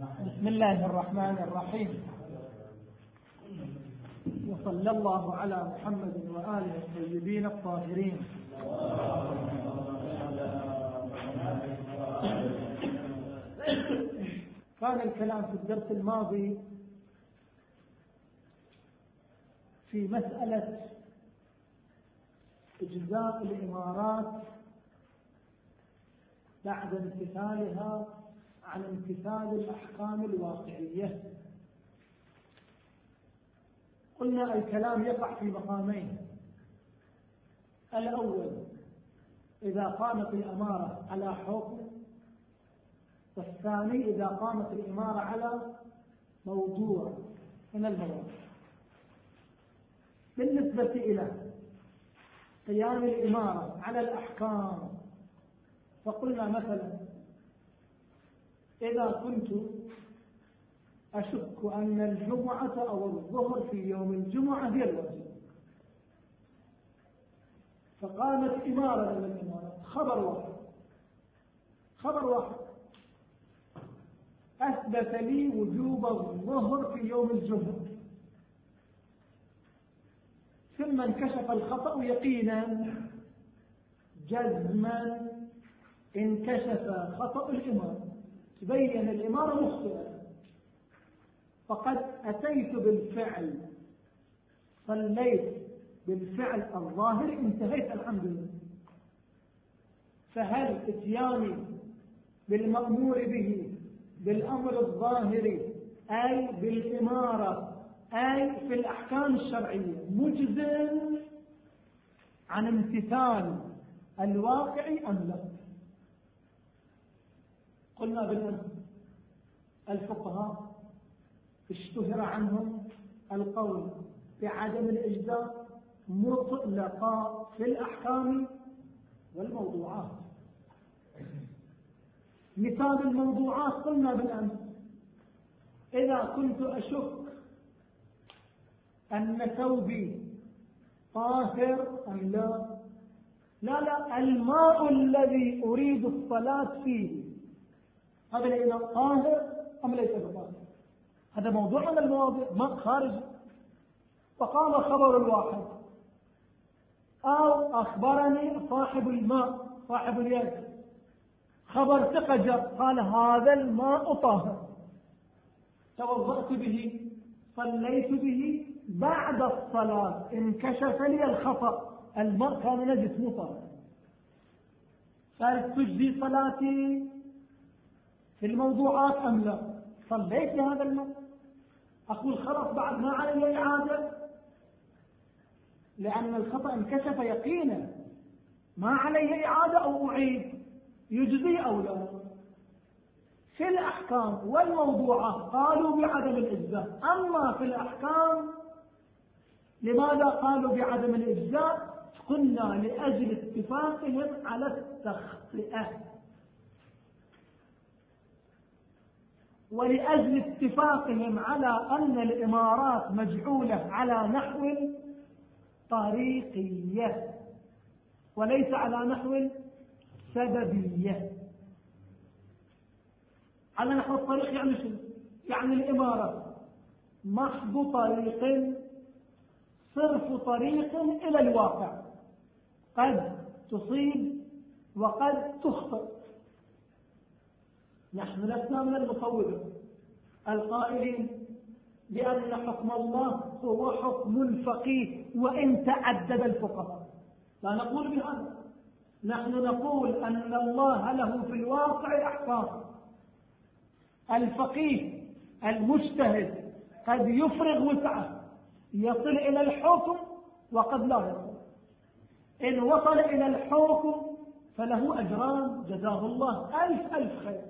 بسم الله الرحمن الرحيم. وصلى الله على محمد وآله الطيبين الطاهرين. كان الكلام في الدرس الماضي في مسألة إجزاء الإمارات بعد امتثالها عن امتثال الأحكام الواقعية. قلنا الكلام يقع في مقامين. الأول إذا قامت الأمارة على حكم. والثاني إذا قامت الإمارة على موضوع من المواضيع بالنسبة إلى قيام الإمارة على الأحكام فقلنا مثلا إذا كنت أشك أن الجمعة أو الظهر في يوم الجمعة هي الواجب. فقامت إمارة من الإمارة خبر واحد. خبر واحد. أثبت لي وجوب الظهر في يوم الجمعة. ثم انكشف الخطأ يقينا. جزما انكشف خطأ الإمارة. تبين الإمارة مخطئة. فقد أتيت بالفعل صليت بالفعل الظاهر انتهيت الحمد لله. فهل إتياني بالمأمور به بالأمر الظاهر أي بالإمارة أي في الأحكام الشرعية؟ مجزم عن امتثال الواقع أم لا؟ قلنا بالأمس الفقهاء اشتهر عنهم القول بعدم الإجزاء مطلقا في الأحكام والموضوعات. مثال الموضوعات قلنا بالأمس. إذا كنت أشك أن ثوبي طاهر أم لا؟ لا لا الماء الذي أريد الصلاة فيه هذا الإناء طاهر أم ليس بطاهر هذا موضوع من المواضيع ماء خارج. فقام خبر الواحد. أو أخبرني صاحب الماء صاحب اليد. خبر ثقة قال هذا الماء طاهر. توضأت به. صليت به. بعد الصلاة انكشف لي الخطأ الماء كان نجس مو طاهر. قالت تجزي صلاتي. في الموضوعات أم لا؟ صليت بهذا الماء أقول خلاص بعد ما علي إعادة لأن الخطأ انكشف يقينا. ما عليه إعادة أو أعيد. يجزي أو لا. في الأحكام والموضوعات قالوا بعدم الإجزاء. أما في الأحكام لماذا قالوا بعدم الإجزاء؟ قلنا لأجل اتفاقهم على التخطئة. ولأجل اتفاقهم على أن الإمارات مجعولة على نحو طريقية وليس على نحو سببية. على نحو الطريق يعني شنو؟ يعني الإمارة محض طريق صرف طريق إلى الواقع. قد تصيب وقد تخطئ. نحن لسنا من المصورين. القائلين بأن حكم الله هو حكم الفقيه وإن تعدد الفقهاء. لا نقول بهذا. نحن نقول أن الله له في الواقع أحكام الفقيه المجتهد قد يفرغ وسعه يصل إلى الحكم وقد لا يصل. إن وصل إلى الحكم فله أجران. جزاه الله. ألف ألف خير.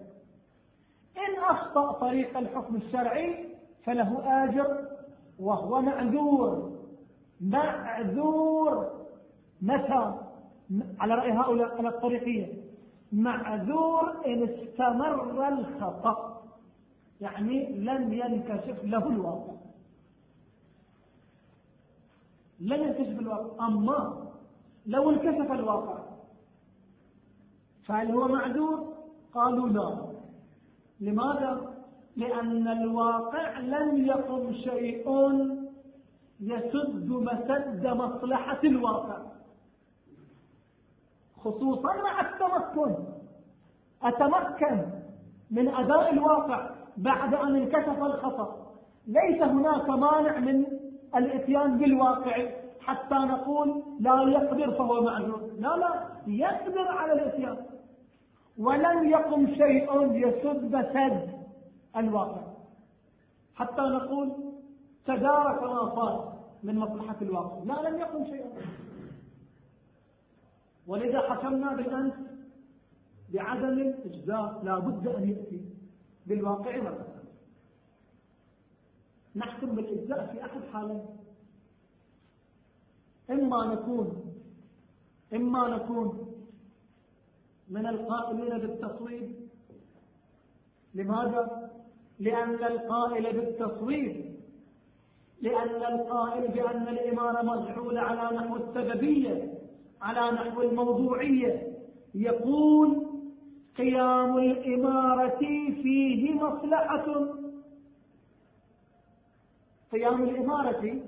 إن أخطأ طريق الحكم الشرعي فله آجر وهو معذور. معذور. متى؟ على رأي هؤلاء الطريقية. معذور إن استمر الخطأ. يعني لم ينكشف له الواقع. لم ينكشف الواقع. أما لو انكشف الواقع فهل هو معذور؟ قالوا لا. لماذا؟ لأن الواقع لم يقم شيء يسد مسد مصلحة الواقع. خصوصا مع التمكن. أتمكن من أداء الواقع بعد أن انكشف الخطأ. ليس هناك مانع من الإتيان بالواقع حتى نقول لا يقدر فهو معذور. لا لا يقدر على الإتيان. ولم يقم شيء يسد سد الواقع. حتى نقول تدارك ما فات من مصلحة الواقع. لا لم يقم شيء ولذا حكمنا بالأمس بعدم الإجزاء لا بد أن يأتي بالواقع مرة نحكم بالإجزاء في أحد حالين. إما نكون إما نكون من القائلين بالتصويب. لماذا؟ لأن القائل بالتصويب. لأن القائل بأن الإمارة مجعولة على نحو السببية على نحو الموضوعية. يقول قيام الإمارة فيه مصلحة. قيام الإمارة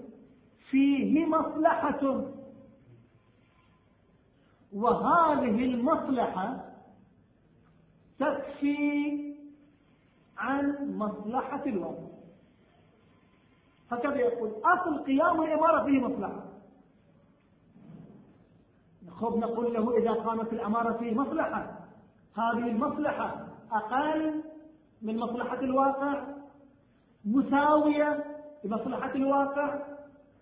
فيه مصلحة. وهذه المصلحة تكفي عن مصلحة الوضع هكذا يقول أصل قيام الإمارة فيه مصلحة. خب نقول له إذا قامت الأمارة فيه مصلحة. هذه المصلحة أقل من مصلحة الواقع مساوية لمصلحة الواقع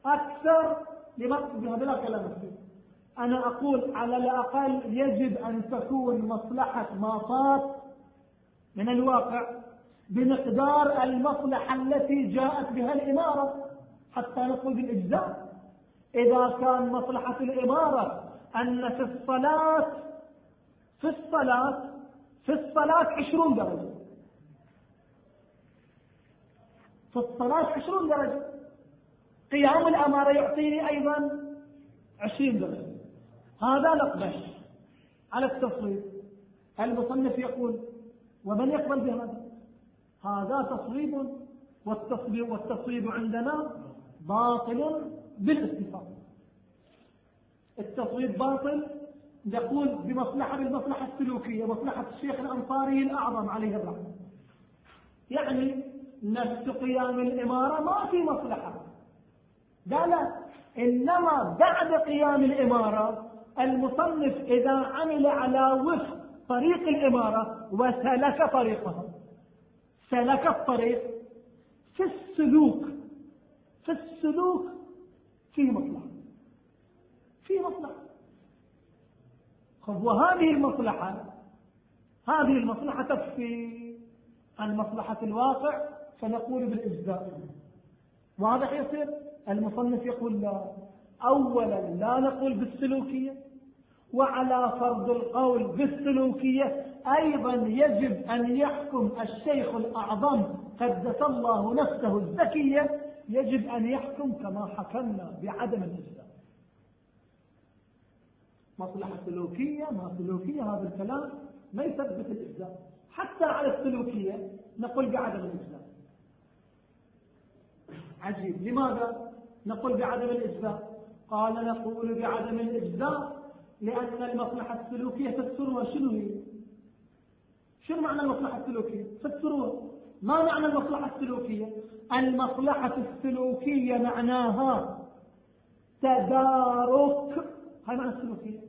أكثر لمصلحة بلا كلام فيه أنا أقول على الأقل يجب أن تكون مصلحة ما فات من الواقع بمقدار المصلحة التي جاءت بها الإمارة حتى نقول بالإجزاء إذا كان مصلحة الإمارة أن في الصلاة في الصلاة في الصلاة عشرون درجة. في الصلاة عشرون درجة. قيام الأمارة يعطيني أيضا عشرين درجة. هذا نقبش على التصوير المصنف يقول ومن يقبل بهذا؟ هذا تصويب والتصويب والتصويب عندنا باطل بالاتفاق التصويب باطل يقول بمصلحة بالمصلحة السلوكية مصلحة الشيخ الأنصاري الأعظم عليه الرحمة. يعني نفس قيام الإمارة ما في مصلحة. لا لا. إنما بعد قيام الإمارة المصنف إذا عمل على وفق طريق الإمارة وسلك طريقها سلك الطريق في السلوك في السلوك في مصلحة في مصلحة خب وهذه المصلحة هذه المصلحة تكفي عن مصلحة الواقع فنقول بالإجزاء. واضح يصير المصنف يقول لا. أولا لا نقول بالسلوكية وعلى فرض القول بالسلوكية أيضا يجب أن يحكم الشيخ الأعظم قدس الله نفسه الزكية يجب أن يحكم كما حكمنا بعدم الإجزاء مصلحة سلوكية ما سلوكية هذا الكلام ما يثبت الإجزاء حتى على السلوكية نقول بعدم الإجزاء عجيب. لماذا نقول بعدم الإجزاء قال نقول بعدم الإجزاء لأن المصلحة السلوكية تفسرها شنو هي؟ شنو معنى المصلحة السلوكية؟ فسروها ما معنى المصلحة السلوكية؟ المصلحة السلوكية معناها تدارك. هاي معنى السلوكية.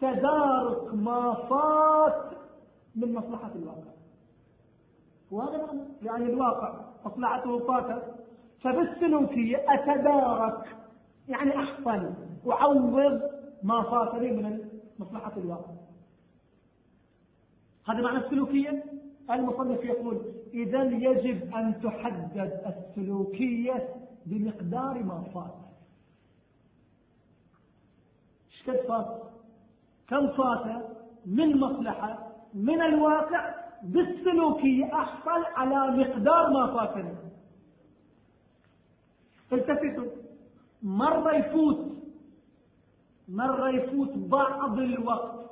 تدارك ما فات من مصلحة الواقع. وهذا معنى؟ يعني الواقع مصلحته فاتت. فبالسلوكية أتدارك يعني أحصل أعوض ما فات لي من مصلحة الواقع هذا معنى السلوكية؟ المصنف يقول إذا يجب أن تحدد السلوكية بمقدار ما فات قد فات كم فات من مصلحة من الواقع بالسلوكية أحصل على مقدار ما فاتني التفتوا مرة يفوت. مرة يفوت بعض الوقت.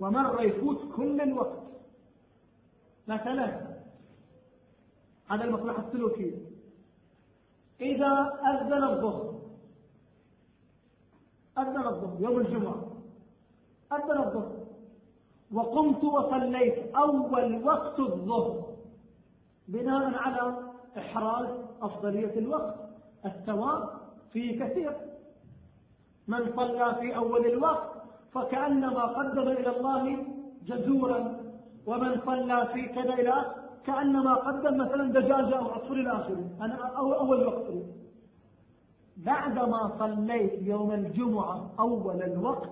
ومرة يفوت كل الوقت. مثلا هذا المصلحة السلوكية. إذا أذن الظهر أذن الظهر يوم الجمعة أذن الظهر. وقمت وصليت أول وقت الظهر بناء على إحراز أفضلية الوقت الثواب فيه كثير. من صلى في أول الوقت؟ فكأنما قدم إلى الله جزورا ومن صلى في كذا إلى كأنما قدم مثلا دجاجة أو عصفور إلى آخره. أنا أو أول وقت. بعدما صليت يوم الجمعة أول الوقت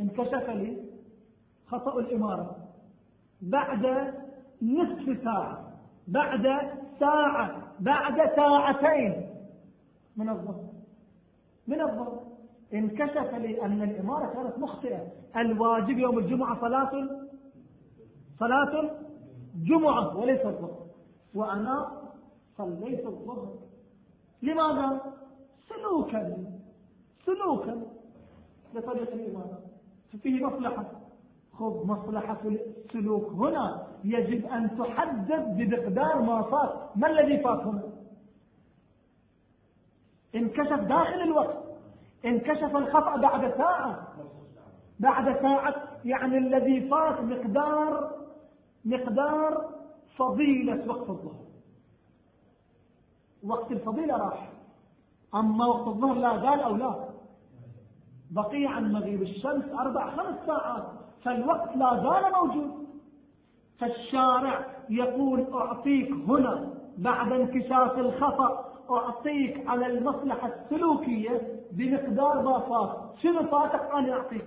انكشف لي خطأ الإمارة. بعد نصف ساعة بعد ساعة بعد ساعتين من الظهر. من الظهر انكشف لي أن الإمارة كانت مخطئة. الواجب يوم الجمعة صلاة صلاة جمعة وليس الظهر. وأنا صليت الظهر. لماذا؟ سلوكا سلوكا لطريق الإمارة. فيه مصلحة. خذ مصلحة السلوك هنا. يجب أن تحدد بمقدار ما فات. ما الذي فات هنا؟ انكشف داخل الوقت. انكشف الخطأ بعد ساعة. بعد ساعة يعني الذي فات مقدار مقدار فضيلة وقت الظهر. وقت الفضيلة راح. أما وقت الظهر لا زال أو لا. بقي عن مغيب الشمس أربع خمس ساعات. فالوقت لا زال موجود. فالشارع يقول أعطيك هنا بعد انكشاف الخطأ أعطيك على المصلحة السلوكية بمقدار ما فات. شنو فاتك؟ أنا أعطيك.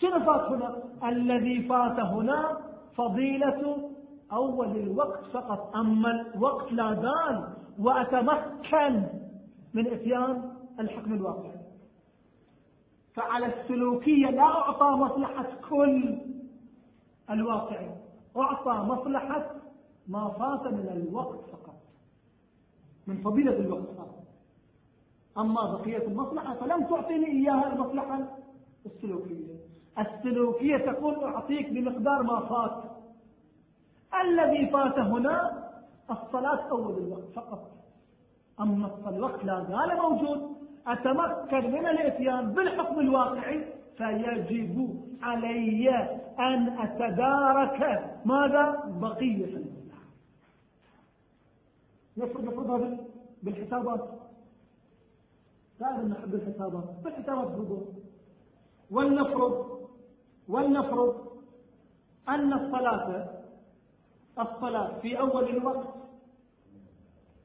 شنو فات هنا؟ الذي فات هنا فضيلة أول الوقت فقط. أما الوقت لا زال وأتمكن من إتيان الحكم الواقعي فعلى السلوكية لا أعطى مصلحة كل الواقع أعطى مصلحة ما فات من الوقت فقط. من فضيلة الوقت. أما بقية المصلحة فلم تعطيني إياها المصلحة السلوكية. السلوكية تقول أعطيك بمقدار ما فات. الذي فات هنا الصلاة أول الوقت فقط. أما الوقت لا زال موجود. أتمكن من الإتيان بالحكم الواقعي فيجب علي أن أتدارك. ماذا؟ بقية المصلحة. نفرض نفرضها بالحسابات. دائما نحب الحسابات. بالحسابات بالضبط ولنفرض ولنفرض أن الصلاة الصلاة في أول الوقت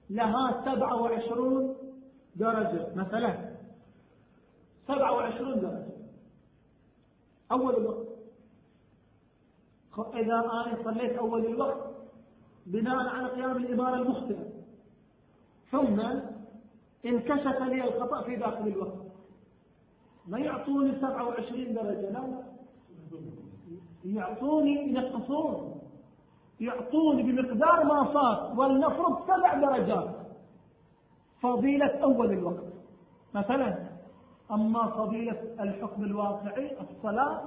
لها سبعة وعشرون درجة مثلا. سبعة وعشرون درجة. أول الوقت. إذا أنا صليت أول الوقت بناء على قيام الإمارة المخطئة ثم انكشف لي الخطأ في داخل الوقت. ما يعطوني سبعة وعشرين درجة؟ لا. يعطوني ينقصون يعطوني بمقدار ما فات ولنفرض سبع درجات. فضيلة أول الوقت. مثلا أما فضيلة الحكم الواقعي الصلاة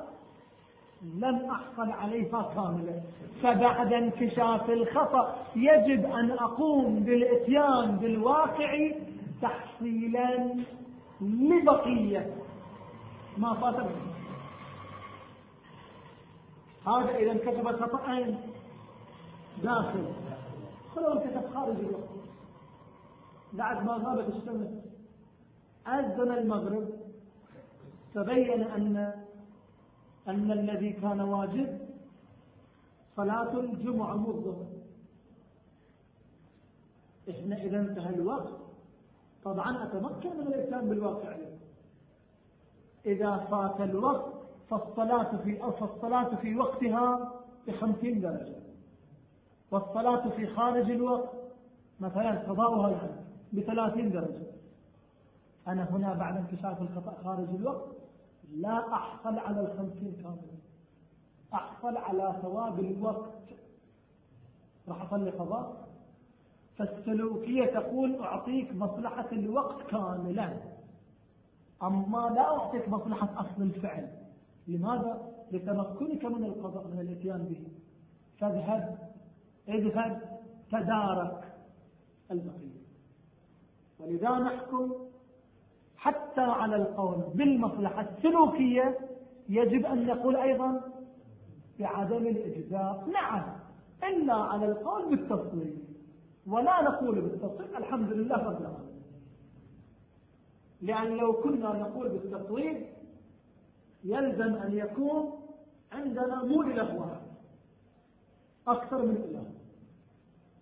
لم أحصل عليها كاملة. فبعد انكشاف الخطأ يجب أن أقوم بالإتيان بالواقع تحصيلا لبقية ما فات هذا إذا انكتب خطأ داخل. ولو انكتب خارج الوقت. بعد ما غابت الشمس أذن المغرب تبين أن أن الذي كان واجب صلاة الجمعة مو إحنا إذا انتهى الوقت طبعا أتمكن من الإتيان بالواقع إذا فات الوقت فالصلاة في أو فالصلاة في وقتها بخمسين درجة. والصلاة في خارج الوقت مثلا قضاؤها الآن بثلاثين درجة. أنا هنا بعد انكشاف الخطأ خارج الوقت لا أحصل على الخمسين كاملة. أحصل على ثواب الوقت. راح أصلي قضاء. فالسلوكية تقول أعطيك مصلحة الوقت كاملا أما لا أعطيك مصلحة أصل الفعل. لماذا؟ لتمكنك من القضاء من الإتيان به. فاذهب. اذهب. تدارك البقية. ولذا نحكم على القول بالمصلحة السلوكية يجب أن نقول أيضا بعدم الإجزاء. نعم إلا على القول بالتصوير ولا نقول بالتصوير الحمد لله رب العالمين. لأن لو كنا نقول بالتصوير يلزم أن يكون عندنا مو إله واحد أكثر من إله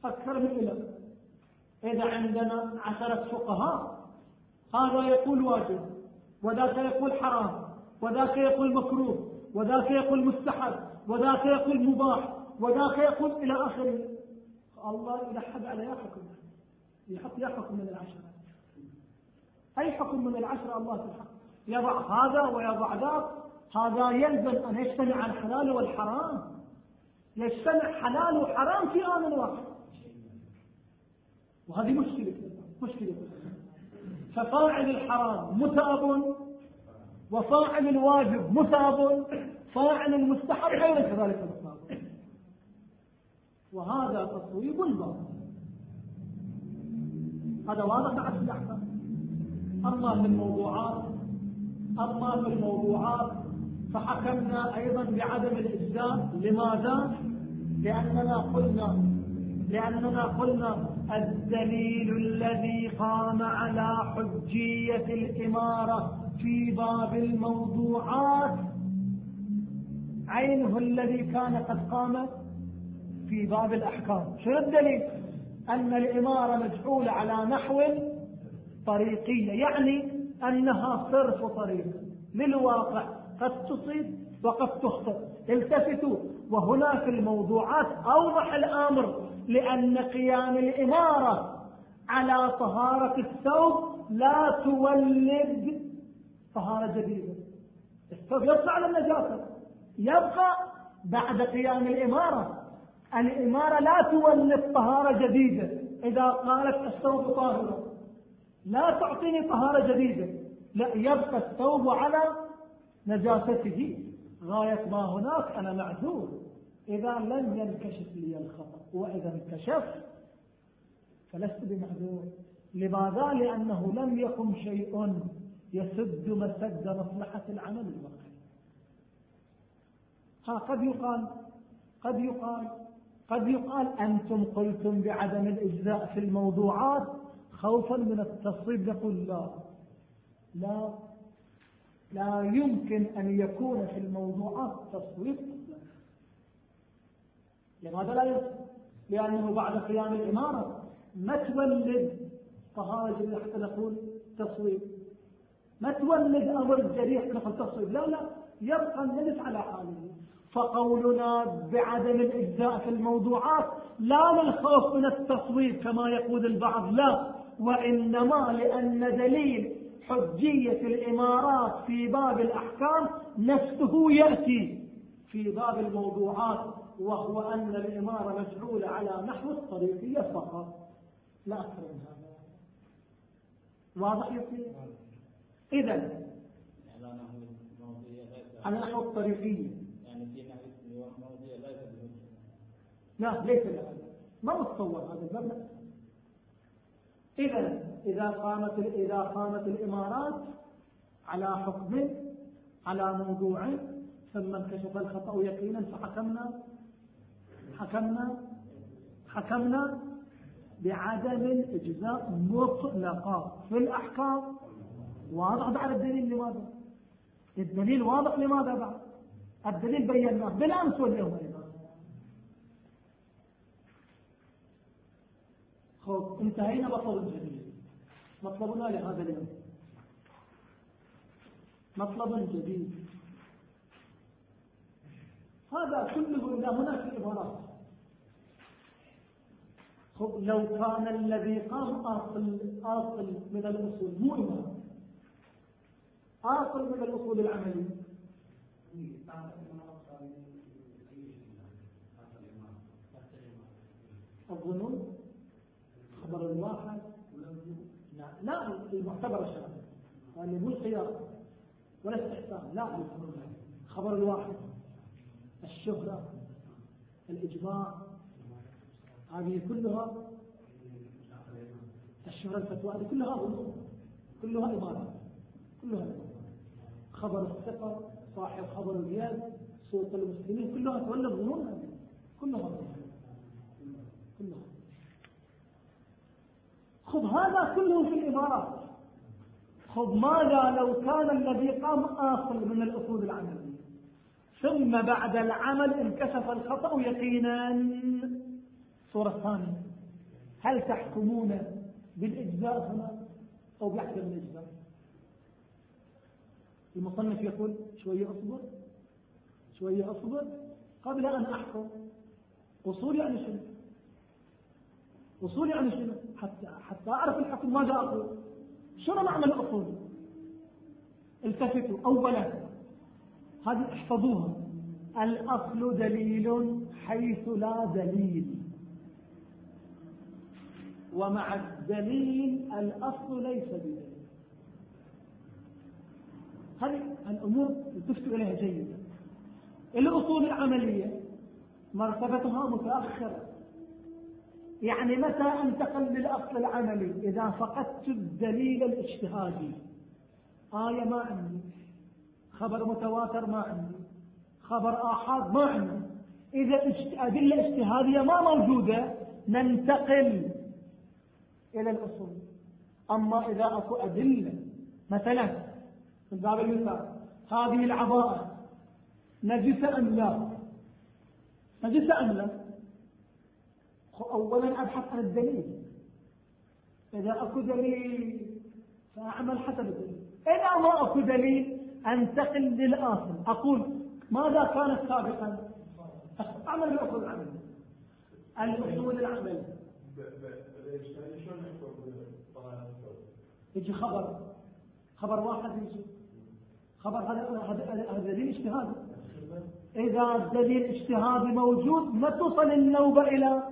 أكثر من إله. إذا عندنا عشرة فقهاء هذا يقول واجب وذاك يقول حرام وذاك يقول مكروه وذاك يقول مستحب وذاك يقول مباح وذاك يقول إلى آخره الله يلحد على يا حكم يحط يا حكم من العشرة. أي حكم من العشرة؟ الله سبحانه يضع هذا ويضع ذاك. هذا يلزم أن يجتمع الحلال والحرام. يجتمع حلال وحرام في آن واحد وهذه مشكلة مشكلة. ففاعل الحرام متاب وفاعل الواجب متاب فاعل المستحب غير كذلك متاب وهذا تصويب باطل هذا واضح بعد الأحكام أما في الموضوعات أما في الموضوعات فحكمنا أيضا بعدم الإجزاء. لماذا؟ لأننا قلنا لأننا قلنا الدليل الذي قام على حجية الإمارة في باب الموضوعات. عينه الذي كان قد قام في باب الأحكام. شو الدليل؟ أن الإمارة مجعولة على نحو طريقية يعني أنها صرف طريق للواقع. قد تصيب وقد تخطئ. التفتوا. وهنا في الموضوعات أوضح الأمر لأن قيام الإمارة على طهارة الثوب لا تولد طهارة جديدة. الثوب يطلع على النجاسة. يبقى بعد قيام الإمارة. الإمارة لا تولد طهارة جديدة. إذا قالت الثوب طاهرة لا تعطيني طهارة جديدة. لا يبقى الثوب على نجاسته. غاية ما هناك أنا معذور. إذا لم ينكشف لي الخطأ. وإذا انكشف فلست بمعذور لماذا؟ لأنه لم يقم شيء يسد مسد مصلحة العمل الواقعي ها قد يقال قد يقال قد يقال أنتم قلتم بعدم الإجزاء في الموضوعات خوفا من التصويب نقول لا. لا لا يمكن أن يكون في الموضوعات تصويب لماذا لا يمكن لأنه بعد قيام الإمارة ما تولد طهارة حتى نقول تصويب. ما تولد أمر الجريح نقول تصويب. لا لا يبقى النجس على حاله. فقولنا بعدم الإجزاء في الموضوعات لا للخوف من التصويب كما يقول البعض لا. وإنما لأن دليل حجية الإمارات في باب الأحكام نفسه يأتي في باب الموضوعات وهو أن الإمارة مجعولة على نحو الطريقية فقط. لا أكثر من هذا. واضح يصير إذا على نحو الطريقية. يعني في نحو موضوعية ليس لا. ليس له ما متصور هذا الباب؟ إذا إذا قامت إذا قامت الإمارات على حكم على موضوع ثم انكشف الخطأ يقينا فحكمنا حكمنا حكمنا بعدم الإجزاء مطلقا في الأحكام. واضح بعد الدليل لماذا؟ الدليل واضح لماذا بعد؟ الدليل بيناه بالأمس واليوم أيضا. خب انتهينا مطلب جديد. مطلبنا لهذا اليوم. مطلب جديد. هذا كله إذا هناك عبارات. لو كان الذي قام أصل, أصل من الأصول مو إمام. أصل من الأصول العملية. الظنون؟ خبر الواحد؟ لا. المعتبر الشرعي اللي مو الخيار. ولا استحسان. لا. خبر الواحد. الشهرة الإجماع هذه كلها الشهرة الفتوى هذه كلها أمور كلها إمارات كلها خبر الثقة صاحب خبر الرياض سلطة المسلمين كلها تولى الظنون كلها كلها. خذ هذا كله في الإمارات خذ ماذا لو كان الذي قام آصل من الأصول العملية ثم بعد العمل انكشف الخطأ يقينا. صورة ثانية هل تحكمون بالإجزاء هنا أو بعدم الإجزاء المصنف يقول شوية أصبر شوية أصبر قبل أن أحكم. أصولي يعني شنو؟ أصولي يعني شنو؟ حتى, حتى أعرف الحكم ماذا أقول. شنو معنى الأصول؟ التفتوا أولا هذه احفظوها. الأصل دليل حيث لا دليل. ومع الدليل الأصل ليس بدليل. هذه الأمور تفتوا إليها جيدا. الأصول العملية مرتبتها متأخرة. يعني متى أنتقل للأصل العملي؟ إذا فقدت الدليل الاجتهادي. آية ما عندي. خبر متواتر ما عندي. خبر آحاد ما عندي. إذا أدلة اجتهادية ما موجودة ننتقل إلى الأصول. أما إذا أكو أدلة مثلا من باب المثال هذه العباءة نجسة أم لا؟ نجسة أم لا؟ أولا أبحث عن الدليل. إذا أكو دليل فأعمل حسب الدليل. إذا ما أكو دليل أنتقل للآخر. أقول ماذا كانت سابقا؟ أعمل الأصول العمل. الأصول العمل. يجي خبر. خبر واحد يجي. خبر هذا دليل اجتهادي إذا الدليل اجتهادي موجود ما توصل النوبة إلى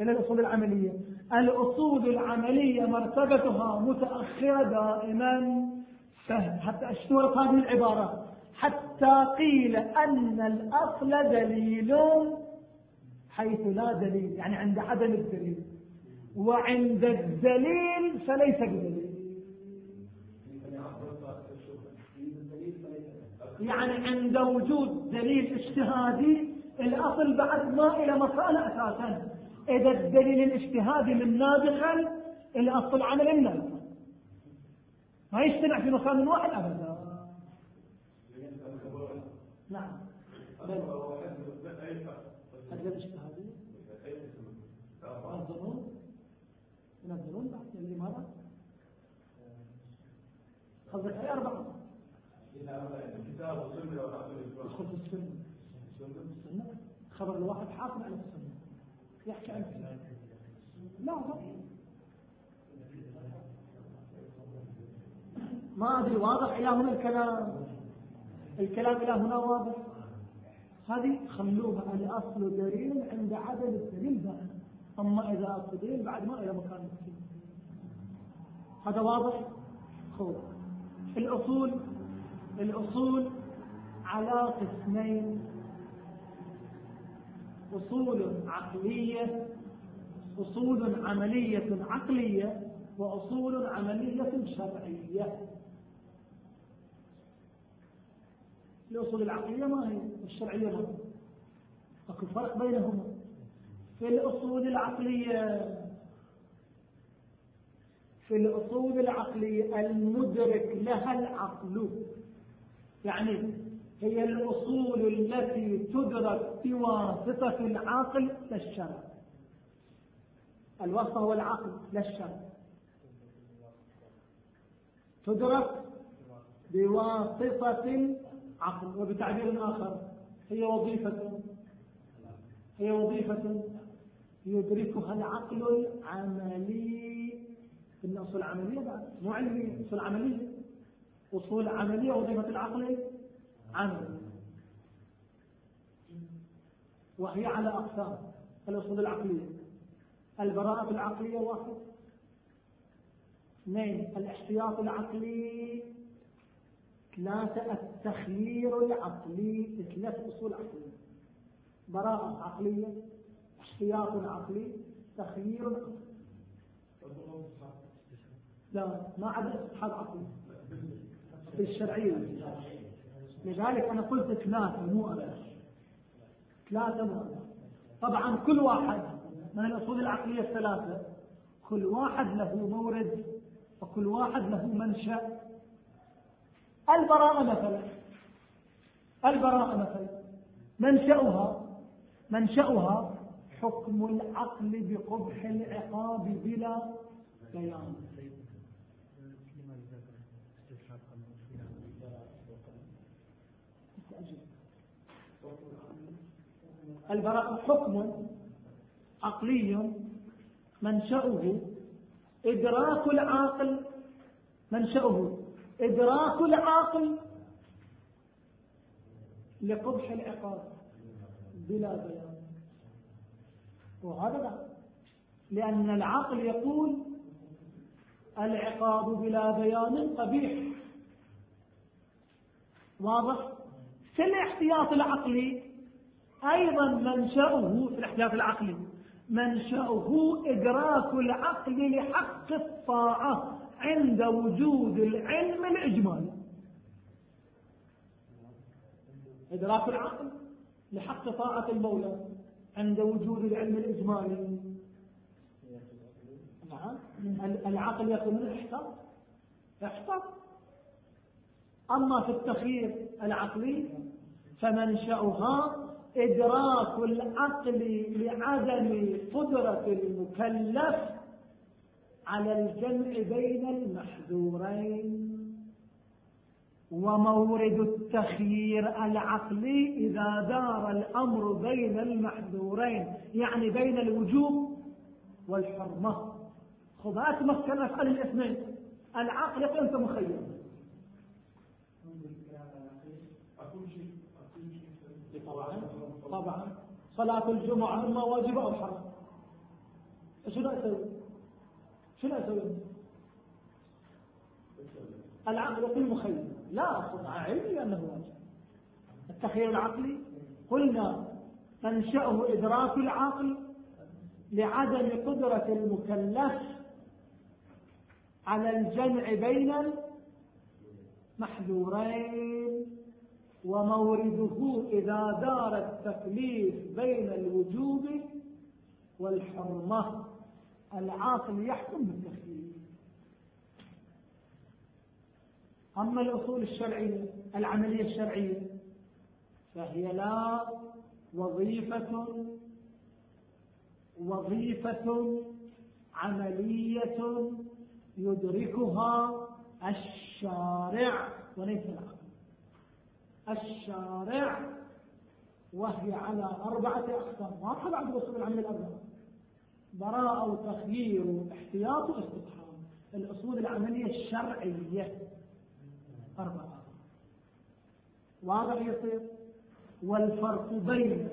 إلى الأصول العملية. الأصول العملية مرتبتها متأخرة دائما. حتى اشتهرت هذه العبارة. حتى قيل أن الأصل دليل حيث لا دليل يعني عند عدم الدليل. وعند الدليل فليس بدليل. يعني عند وجود دليل اجتهادي الأصل بعد ما إلى مصالح أساسا. إذا الدليل الاجتهادي من نادخا الأصل العمل النادخ ما يجتمع في مكان واحد أبدا. نعم الدليل الاجتهادي ينظرون ينظرون بعد ماذا قصدك أي أربعة الكتاب في السنة السنة خبر الواحد حاكم على السنة. يحكي عن لا ما أدري واضح إلى هنا الكلام. الكلام إلى هنا واضح. هذه خلوها الأصل دليل عند عدد الدليل بقى أما إذا أصل دليل بعد ما إلى مكان هذا واضح؟ خوف الأصول الأصول على قسمين. أصول عقلية أصول عملية عقلية وأصول عملية شرعية. الأصول العقلية ما هي؟ الشرعية ما هي. أكو فرق بينهما. في الأصول العقلية في الأصول العقلية المدرك لها العقل. يعني هي الأصول التي تدرك بواسطة العقل للشرع الواسطة هو العقل للشرع تدرك بواسطة العقل وبتعبير آخر. هي وظيفة. هي وظيفة. يدركها العقل العملي. في الأصول العملية بعد. مو علمية أصول عملية. أصول عملية وظيفة العقل عمل. وهي على أقسام. الأصول العقلية. البراءة العقلية واحد. اثنين الاحتياط العقلي. ثلاثة التخيير العقلي. ثلاث أصول عقلية. براءة عقلية احتياط عقلي تخيير لا ما عدا استصحاب عقلي في الشرعية. لذلك أنا قلت ثلاثة مو أبدا ثلاثة مو أبدا طبعا كل واحد من الأصول العقلية الثلاثة كل واحد له مورد وكل واحد له منشأ. البراءة مثلا. البراءة مثلا. منشأها. منشأها حكم العقل بقبح العقاب بلا بيان. البراءة حكم عقلي منشأه. إدراك العاقل منشأه. إدراك العاقل لقبح العقاب بلا بيان. وهذا لأن العقل يقول العقاب بلا بيان قبيح. واضح؟ في الاحتياط العقلي أيضا منشأه في الاحتياط العقلي منشأه إدراك العقل لحق الطاعة عند وجود العلم الإجمالي. إدراك العقل لحق طاعة المولى عند وجود العلم الإجمالي. نعم. العقل من الإحساس إحساس. أما في التخيير العقلي فمنشأها إدراك العقل لعدم قدرة المكلف على الجمع بين المحذورين. ومورد التخيير العقلي إذا دار الأمر بين المحذورين يعني بين الوجوب والحرمة. خذ أتمكن أفعل الاثنين. العقل يقول أنت مخير. طبعا طبعا. صلاة الجمعة إما واجبة أو حرام. شنو أسوي؟ شنو أسوي؟ العقل يقول مخير لا أقصد علمي أنه واجب. التخيل العقلي قلنا منشأه إدراك العقل لعدم قدرة المكلف على الجمع بين المحذورين. ومورده إذا دار التكليف بين الوجوب والحرمة. العاقل يحكم بالتكليف أما الأصول الشرعية العملية الشرعية فهي لا وظيفة وظيفة عملية يدركها الشارع وليس العقل. الشارع وهي على أربعة أقسام. واضحة بعد وصول العمل الأربعة براءة وتخيير واحتياط واستطحام الأصول العملية الشرعية. أربعة. واضح يصير والفرق بين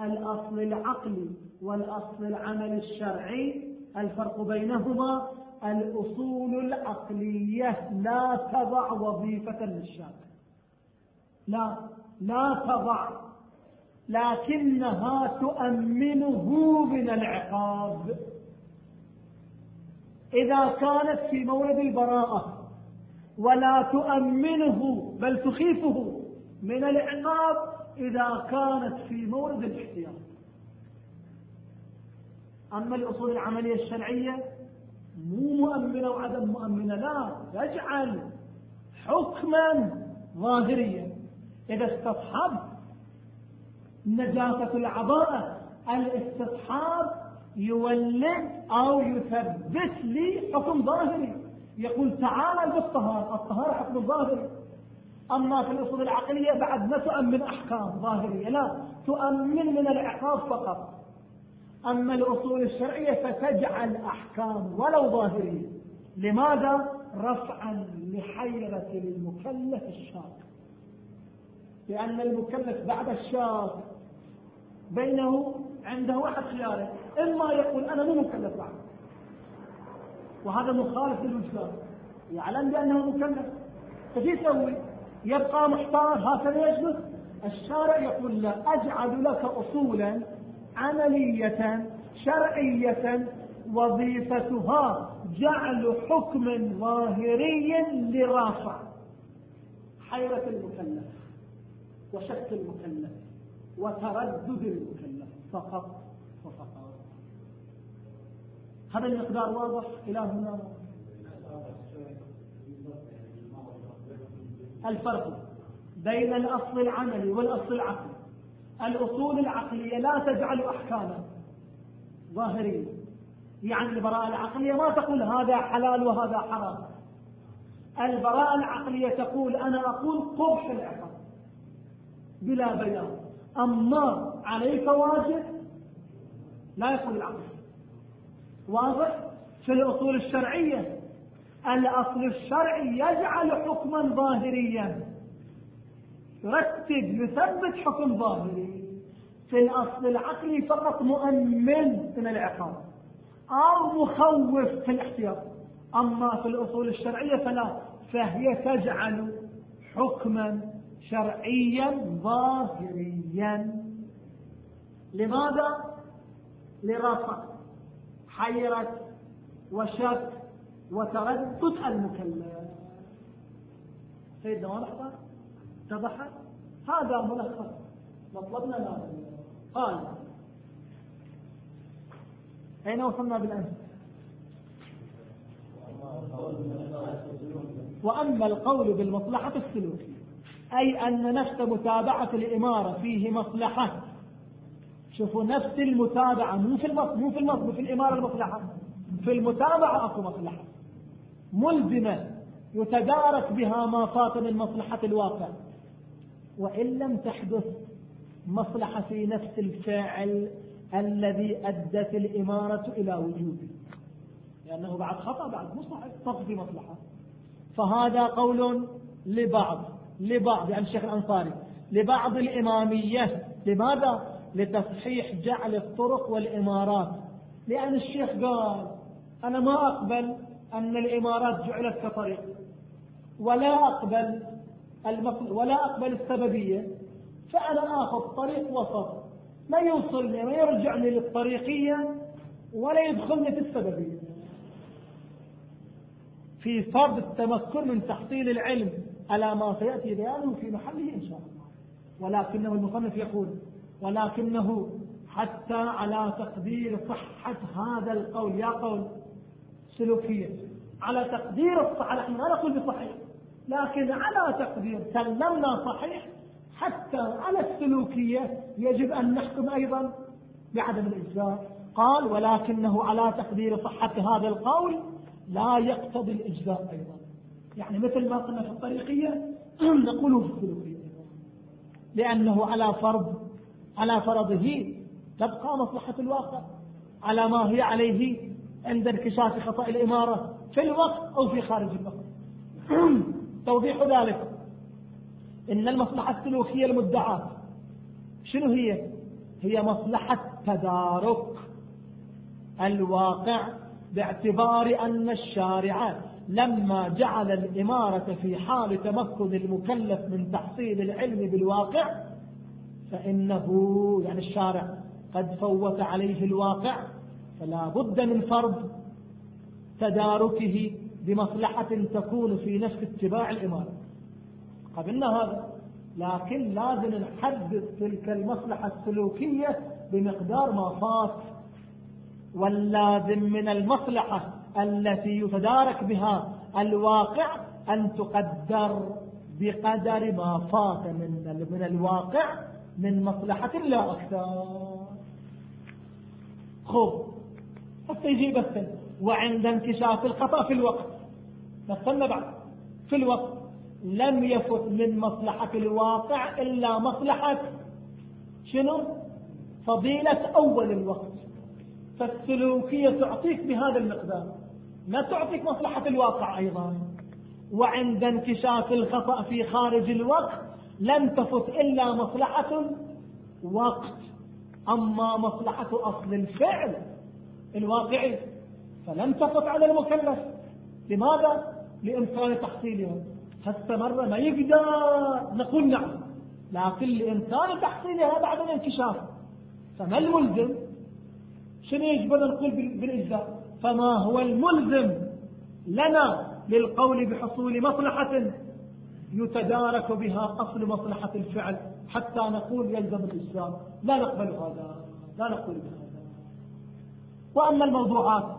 الأصل العقلي والأصل العمل الشرعي. الفرق بينهما الأصول العقلية لا تضع وظيفة للشارع. لا لا تضع لكنها تؤمنه من العقاب. إذا كانت في مورد البراءة ولا تؤمنه بل تخيفه من العقاب إذا كانت في مورد الاحتياط. أما الأصول العملية الشرعية مو مؤمنة وعدم مؤمنة لا تجعل حكما ظاهريا. إذا استصحب نجاسة العباءة الاستصحاب يولد أو يثبت لي حكم ظاهري. يقول تعالى بالطهارة الطهارة حكم ظاهري. أما في الأصول العقلية بعد ما تؤمن أحكام ظاهرية لا تؤمن من العقاب فقط. أما الأصول الشرعية فتجعل أحكام ولو ظاهرية. لماذا؟ رفعا لحيرة المكلف الشاق لأن المكلف بعد الشاق بينه عنده واحد خياره. إما يقول أنا مو مكلف بعد. وهذا مخالف للوجدان. يعلم بأنه مكلف. فشو يسوي؟ يبقى محتار. هكذا يجلس. الشارع يقول لا أجعل لك أصولا عملية شرعية وظيفتها جعل حكم ظاهري لرافع. حيرة المكلف. وشك المكلف وتردد المكلف. فقط وفقط. هذا المقدار واضح؟ إلى هنا الفرق بين الأصل العملي والأصل العقلي. الأصول العقلية لا تجعل أحكاما ظاهرية يعني البراءة العقلية ما تقول هذا حلال وهذا حرام. البراءة العقلية تقول أنا أقول قبح العقاب بلا بيان. أما عليك واجب لا يقول العقل. واضح؟ في الأصول الشرعية. الأصل الشرعي يجعل حكما ظاهريا. يرتب يثبت حكم ظاهري. في الأصل العقلي فقط مؤمن من العقاب. أو مخوف في الاحتياط. أما في الأصول الشرعية فلا. فهي تجعل حكما شرعيا ظاهريا. لماذا؟ لرفع حيرة وشك وتردد المكلف. سيدنا ما لحظة. اتضح؟ هذا ملخص مطلبنا هذا قال أين وصلنا بالأمس؟ وأما القول بالمصلحة السلوكية. أي أن نفس متابعة الإمارة فيه مصلحة. شوفوا نفس المتابعة مو في المص مو في المص في الإمارة المصلحة. في المتابعة أكو مصلحة. ملزمة يتدارك بها ما فات من مصلحة الواقع. وإن لم تحدث مصلحة في نفس الفعل الذي أدت الإمارة إلى وجوده. لأنه بعد خطأ بعد مصلحة تقضي مصلحة. فهذا قول لبعض. لبعض يعني الشيخ الأنصاري لبعض الإمامية. لماذا؟ لتصحيح جعل الطرق والإمارات. لأن الشيخ قال أنا ما أقبل أن الإمارات جعلت كطريق ولا أقبل ولا أقبل السببية. فأنا آخذ طريق وسط. ما يوصلني ما يرجعني للطريقية ولا يدخلني في السببية. في فرض التمكن من تحصيل العلم. على ما سيأتي بيانه في محله إن شاء الله. ولكنه المصنف يقول ولكنه حتى على تقدير صحة هذا القول يا قول سلوكية على تقدير الصحة نحن ما نقول بصحيح لكن على تقدير سلمنا صحيح حتى على السلوكية يجب أن نحكم أيضا بعدم الإجزاء. قال ولكنه على تقدير صحة هذا القول لا يقتضي الإجزاء أيضا. يعني مثل ما قلنا في الطريقية نقوله في السلوكية لأنه على فرض على فرضه تبقى مصلحة الواقع. على ما هي عليه عند انكشاف خطأ الإمارة في الوقت أو في خارج الوقت. توضيح ذلك. إن المصلحة السلوكية المدعاة شنو هي؟ هي مصلحة تدارك الواقع باعتبار أن الشارع لما جعل الإمارة في حال تمكن المكلف من تحصيل العلم بالواقع فإنه يعني الشارع قد فوت عليه الواقع فلا بد من فرض تداركه بمصلحة تكون في نفس اتباع الإمارة. قبلنا هذا لكن لازم نحدد تلك المصلحة السلوكية بمقدار ما فات واللازم من المصلحة التي يتدارك بها الواقع أن تقدر بقدر ما فات من من الواقع من مصلحة لا أكثر. خذ حتى يجي بس وعند انكشاف الخطأ في الوقت. مثلنا بعد. في الوقت. لم يفت من مصلحة الواقع إلا مصلحة شنو؟ فضيلة أول الوقت. فالسلوكية تعطيك بهذا المقدار. ما تعطيك مصلحة الواقع أيضا. وعند انكشاف الخطأ في خارج الوقت لم تفت إلا مصلحة وقت. أما مصلحة أصل الفعل الواقعي فلم تفت على المكلف. لماذا؟ لإمكان تحصيلها فاستمر ما يقدر. نقول نعم لكن لإمكان تحصيلها بعد الانكشاف. فما الملزم؟ شنو يجب أن نقول بالإجزاء؟ فما هو الملزم لنا للقول بحصول مصلحة يتدارك بها أصل مصلحة الفعل حتى نقول يلزم الإجزاء لا نقبل هذا لا نقول بهذا. وأما الموضوعات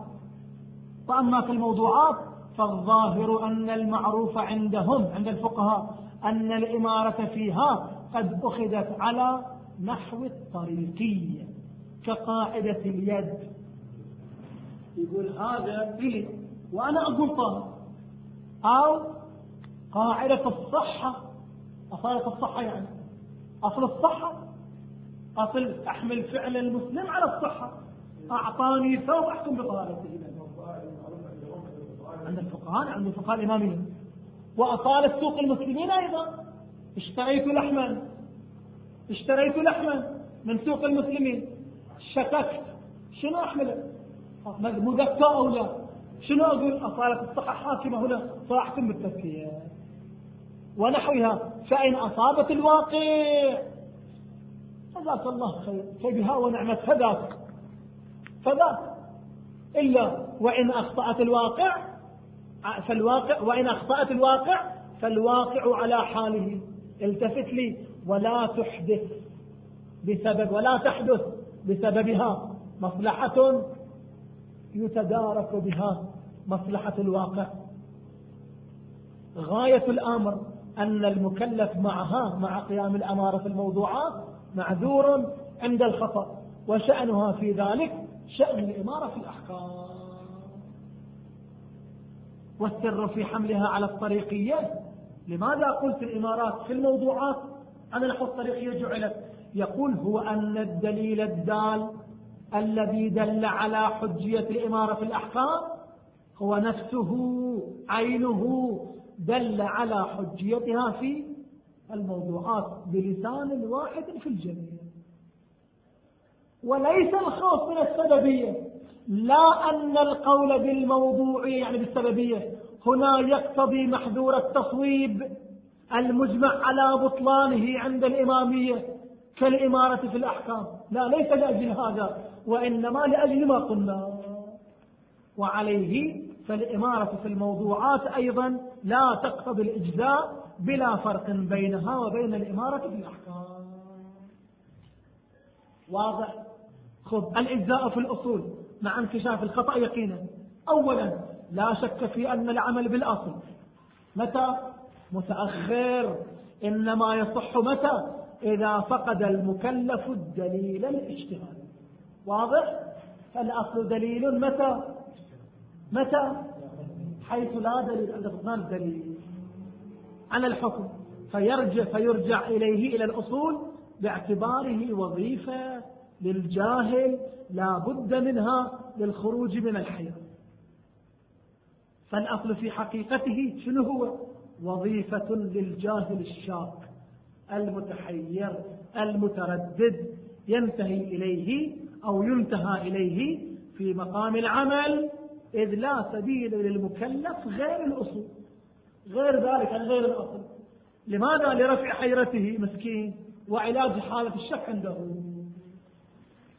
وأما في الموضوعات فالظاهر أن المعروف عندهم عند الفقهاء أن الإمارة فيها قد أخذت على نحو الطريقية كقاعدة اليد. يقول هذا إلي وأنا أقول طاهر أو قاعدة الصحة. أصالة الصحة يعني. أصل الصحة. أصل أحمل فعل المسلم على الصحة. أعطاني ثوب أحكم بطهارته. عند الفقهاء عند الفقهاء الإماميين. وأصالة سوق المسلمين أيضا. اشتريت لحما. اشتريت لحما من سوق المسلمين. شككت. شنو أحمله؟ مذكى أو لا شنو أقول؟ أصالة الصحة حاكمة هنا فأحكم بالتزكية ونحوها فإن أصابت الواقع فذاك الله خير. فبها ونعمة فذاك. فذاك. إلا وإن أخطأت الواقع فالواقع وإن أخطأت الواقع فالواقع على حاله. التفت لي ولا تحدث بسبب ولا تحدث بسببها. مصلحة يتدارك بها مصلحة الواقع. غاية الأمر أن المكلف معها مع قيام الأمارة في الموضوعات معذور عند الخطأ وشأنها في ذلك شأن الإمارة في الأحكام. والسر في حملها على الطريقية. لماذا قلت الإمارات في الموضوعات؟ أنا نحو الطريقية جعلت. يقول هو أن الدليل الدال الذي دل على حجية الإمارة في الأحكام هو نفسه عينه دل على حجيتها في الموضوعات بلسان واحد في الجميع. وليس الخوف من السببية لا أن القول بالموضوع يعني بالسببية. هنا يقتضي محذور التصويب المجمع على بطلانه عند الإمامية. كالإمارة في الأحكام. لا ليس لأجل هذا وإنما لأجل ما قلنا. وعليه فالإمارة في الموضوعات أيضا لا تقتضي الإجزاء بلا فرق بينها وبين الإمارة في الأحكام. واضح؟ خذ الإجزاء في الأصول مع انكشاف الخطأ يقينا. أولا لا شك في أن العمل بالأصل. متى؟ متأخر. إنما يصح متى؟ إذا فقد المكلف الدليل الاجتهادي واضح؟ فالأصل دليل متى؟ متى؟ حيث لا دليل عند دليل. على الحكم. فيرجع, فيرجع إليه إلى الأصول باعتباره وظيفة للجاهل لا بد منها للخروج من الحيرة فالأصل في حقيقته شنو هو؟ وظيفة للجاهل الشاك المتحير المتردد ينتهي إليه أو ينتهى إليه في مقام العمل إذ لا سبيل للمكلف غير الأصول غير ذلك غير الأصل. لماذا؟ لرفع حيرته مسكين وعلاج حالة الشك عنده.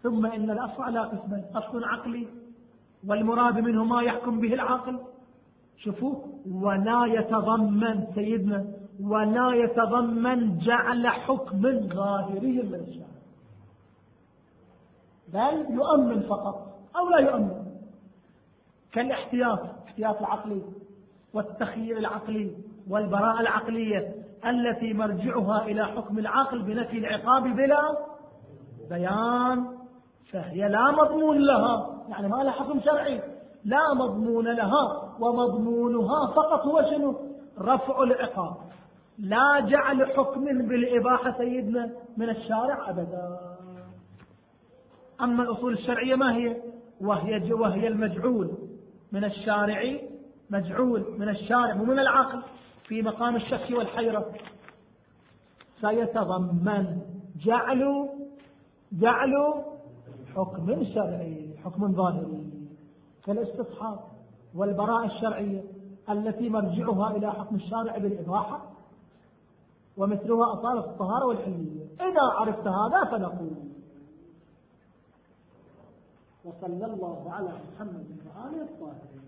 ثم إن الأصل على قسمين أصل عقلي والمراد منه ما يحكم به العقل. شوفوا ولا يتضمن سيدنا ولا يتضمن جعل حكم ظاهري من الشارع بل يؤمن فقط أو لا يؤمن. كالاحتياط احتياط العقلي والتخيير العقلي والبراءة العقلية التي مرجعها إلى حكم العقل بنفي العقاب بلا بيان فهي لا مضمون لها. يعني ما لها حكم شرعي. لا مضمون لها ومضمونها فقط هو شنو؟ رفع العقاب. لا جعل حكم بالإباحة سيدنا من الشارع أبدا. أما الأصول الشرعية ما هي؟ وهي, وهي المجعول من الشارع مجعول من الشارع ومن العقل في مقام الشك والحيرة. سيتضمن. جعل جعل حكم شرعي حكم ظاهري. كالاستصحاب والبراءة الشرعية التي مرجعها إلى حكم الشارع بالإباحة. ومثلها أصالة الطهارة والعلمية. إذا عرفت هذا فنقول وصلى الله على محمد وعلى الطاهرين.